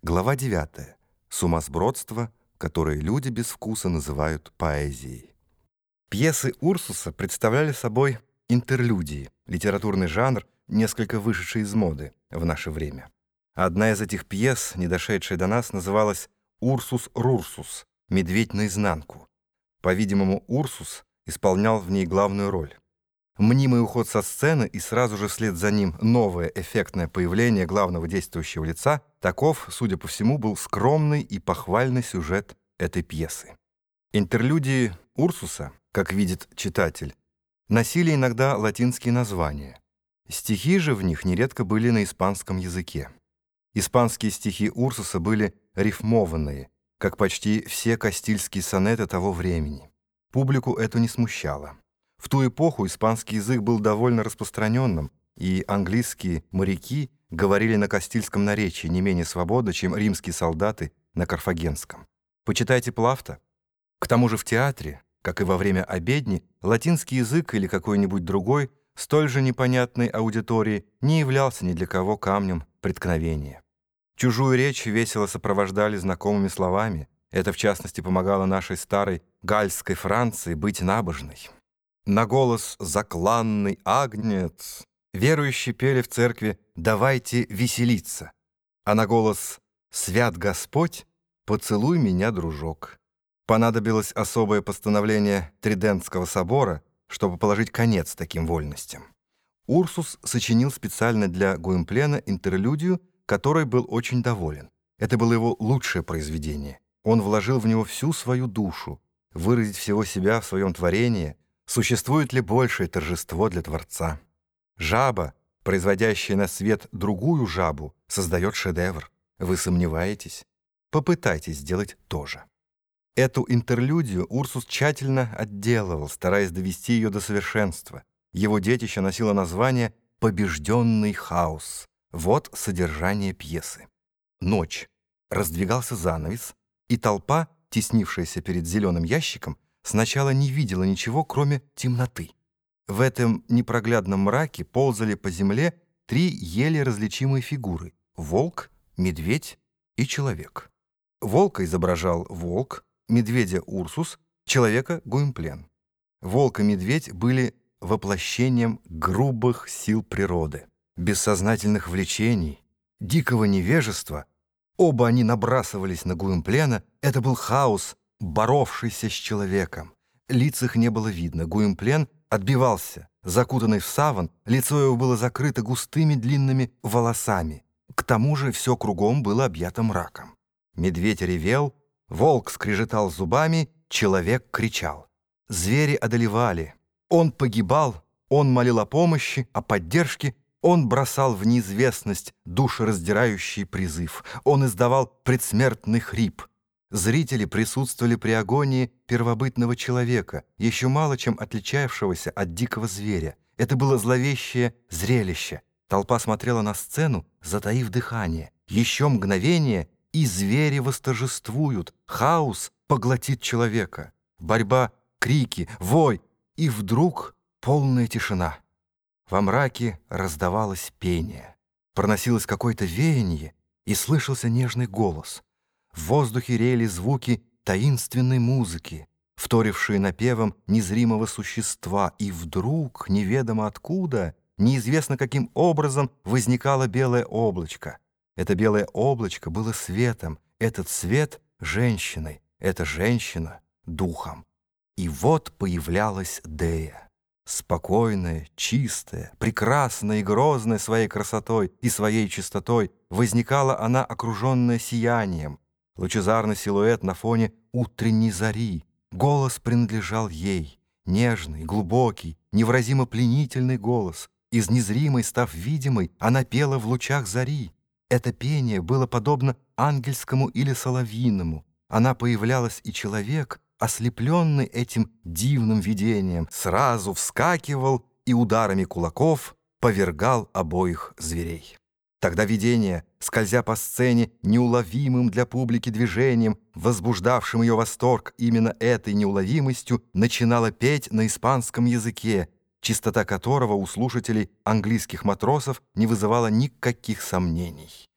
Глава 9. Сумасбродство, которое люди без вкуса называют поэзией. Пьесы Урсуса представляли собой интерлюдии, литературный жанр, несколько вышедший из моды в наше время. Одна из этих пьес, не дошедшая до нас, называлась «Урсус Рурсус» — «Медведь наизнанку». По-видимому, Урсус исполнял в ней главную роль. Мнимый уход со сцены и сразу же вслед за ним новое эффектное появление главного действующего лица, таков, судя по всему, был скромный и похвальный сюжет этой пьесы. Интерлюдии Урсуса, как видит читатель, носили иногда латинские названия. Стихи же в них нередко были на испанском языке. Испанские стихи Урсуса были рифмованные, как почти все кастильские сонеты того времени. Публику это не смущало. В ту эпоху испанский язык был довольно распространенным, и английские моряки говорили на кастильском наречии не менее свободно, чем римские солдаты на карфагенском. Почитайте Плафта. К тому же в театре, как и во время обедни, латинский язык или какой-нибудь другой, столь же непонятной аудитории, не являлся ни для кого камнем преткновения. Чужую речь весело сопровождали знакомыми словами. Это, в частности, помогало нашей старой гальской Франции быть набожной. На голос закланный агнец верующие пели в церкви «Давайте веселиться», а на голос «Свят Господь, поцелуй меня, дружок». Понадобилось особое постановление Тридентского собора, чтобы положить конец таким вольностям. Урсус сочинил специально для Гуимплена интерлюдию, которой был очень доволен. Это было его лучшее произведение. Он вложил в него всю свою душу, выразить всего себя в своем творении — Существует ли большее торжество для Творца? Жаба, производящая на свет другую жабу, создает шедевр. Вы сомневаетесь? Попытайтесь сделать то же. Эту интерлюдию Урсус тщательно отделывал, стараясь довести ее до совершенства. Его детище носило название «Побежденный хаос». Вот содержание пьесы. Ночь. Раздвигался занавес, и толпа, теснившаяся перед зеленым ящиком, сначала не видела ничего, кроме темноты. В этом непроглядном мраке ползали по земле три еле различимые фигуры — волк, медведь и человек. Волка изображал волк, медведя — Урсус, человека — Гуимплен. Волк и медведь были воплощением грубых сил природы, бессознательных влечений, дикого невежества. Оба они набрасывались на Гуимплена, это был хаос, боровшийся с человеком. Лиц их не было видно. Гуимплен отбивался, закутанный в саван, лицо его было закрыто густыми длинными волосами. К тому же все кругом было объято мраком. Медведь ревел, волк скрежетал зубами, человек кричал. Звери одолевали. Он погибал, он молил о помощи, о поддержке, он бросал в неизвестность душераздирающий призыв. Он издавал предсмертный хрип — Зрители присутствовали при агонии первобытного человека, еще мало чем отличавшегося от дикого зверя. Это было зловещее зрелище. Толпа смотрела на сцену, затаив дыхание. Еще мгновение, и звери восторжествуют. Хаос поглотит человека. Борьба, крики, вой. И вдруг полная тишина. Во мраке раздавалось пение. Проносилось какое-то веяние, и слышался нежный голос — в воздухе рели звуки таинственной музыки, вторившие напевом незримого существа, и вдруг, неведомо откуда, неизвестно каким образом, возникало белое облачко. Это белое облачко было светом, этот свет — женщиной, эта женщина — духом. И вот появлялась Дея. Спокойная, чистая, прекрасная и грозная своей красотой и своей чистотой, возникала она, окруженная сиянием, лучезарный силуэт на фоне утренней зари. Голос принадлежал ей, нежный, глубокий, невыразимо пленительный голос. Из незримой, став видимой, она пела в лучах зари. Это пение было подобно ангельскому или соловьиному. Она появлялась, и человек, ослепленный этим дивным видением, сразу вскакивал и ударами кулаков повергал обоих зверей. Тогда видение, скользя по сцене неуловимым для публики движением, возбуждавшим ее восторг именно этой неуловимостью, начинало петь на испанском языке, чистота которого у слушателей английских матросов не вызывала никаких сомнений.